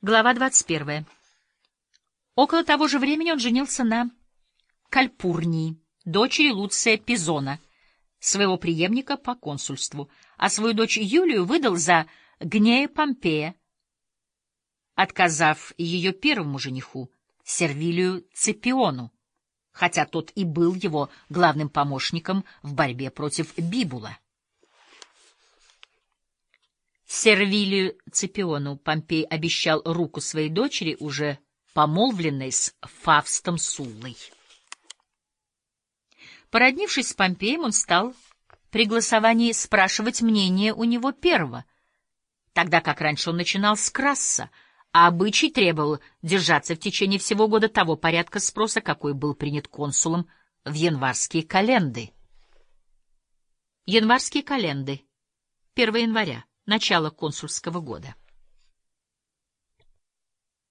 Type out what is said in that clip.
Глава 21. Около того же времени он женился на Кальпурнии, дочери Луция Пизона, своего преемника по консульству, а свою дочь Юлию выдал за Гнея Помпея, отказав ее первому жениху, Сервилию Ципиону, хотя тот и был его главным помощником в борьбе против Бибула. Сервилию Ципиону Помпей обещал руку своей дочери, уже помолвленной с Фавстом Суллой. Породнившись с Помпеем, он стал при голосовании спрашивать мнение у него первого, тогда как раньше он начинал с Красса, а обычай требовал держаться в течение всего года того порядка спроса, какой был принят консулом в январские календы. Январские календы. 1 января начала консульского года.